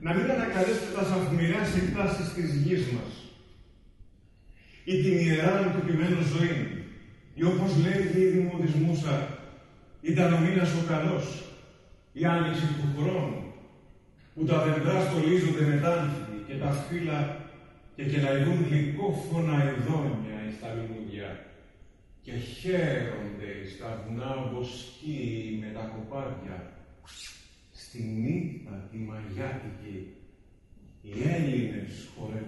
να μην ανακαλέσετε τα σαφμηρά εκτάσεις της γης μας; Ή την ιερά νοικοκυμένη ζωή ή όπως λέει η Δημοδισμούσα ήταν ο μήνας ο καλός η άνοιξη του χρόνου που τα δεντρά στολίζονται με τάνθη και τα φύλλα και κελαϊδούν γλυκόφωνα ειδόνια εις τα λουλούδια και χαίρονται εις τα βουνά βοσκοί με τα κοπάδια στη νύχτα τη μαγιάτικη οι Έλληνες χορεύουν